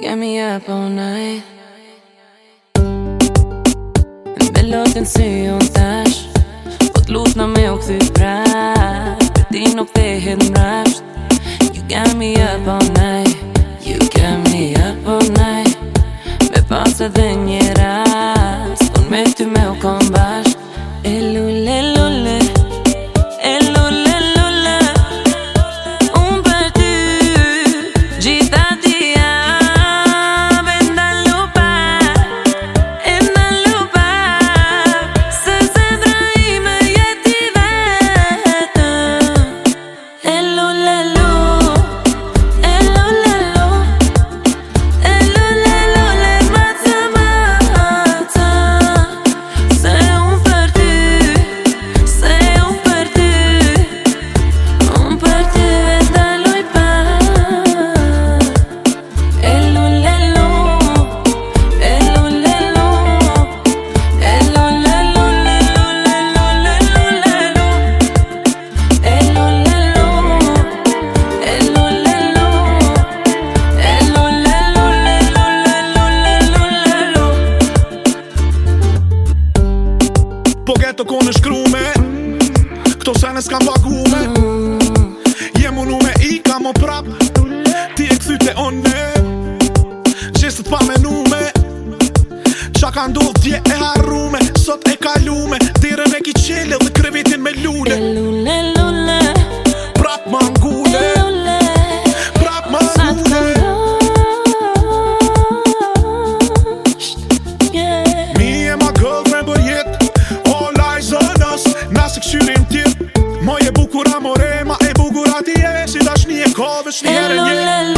You got me up all night Në me lëtën si unë tash Po t'lutna me u këthy pra Për ti nuk te hirë mraq You got me up all night You got me up all night Me paset dhe një rast Unë me t'u me u kënë bashk E lule lule E lule lule Unë për du Gjithati këto kone shkrume Këto sene s'kam pagume Jem unu me i kam o prap Ti e këthyte one Gjesë të menume Qa ka ndodh dje e harrume Sot e kalume Dire me ki qele dhe krevetin me lune E lune Taxi da Schnee, Kurve, Schnee, Hello,